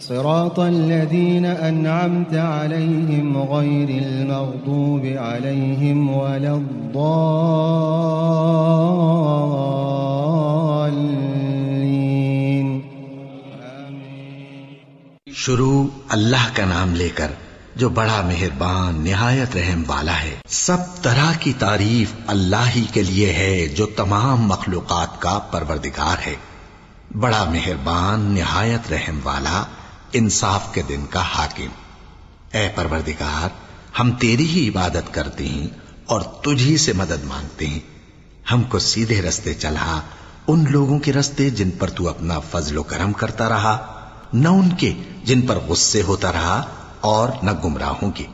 صراط الذين أنعمت عليهم غير المغضوب عليهم ولا الضالين. شروع اللہ کا نام لے کر جو بڑا مہربان، نہایت رحم والا ہے۔ سب طرح کی تعریف اللہ ہی کے لیے ہے جو تمام مخلوقات کا پروردگار ہے۔ بڑا مہربان، نہایت رحم والا انصاف کے دن کا حاکم۔ اے پروردگار، ہم تیری ہی عبادت کرتے ہیں اور تجھی سے مدد مانگتے ہیں۔ ہم کو سیدھے رستے چلا، ان لوگوں کے رستے جن پر تو اپنا فضل و کرم کرتا رہا، نہ ان کے جن پر غصے ہوتا رہا اور نہ گمراہوں کے۔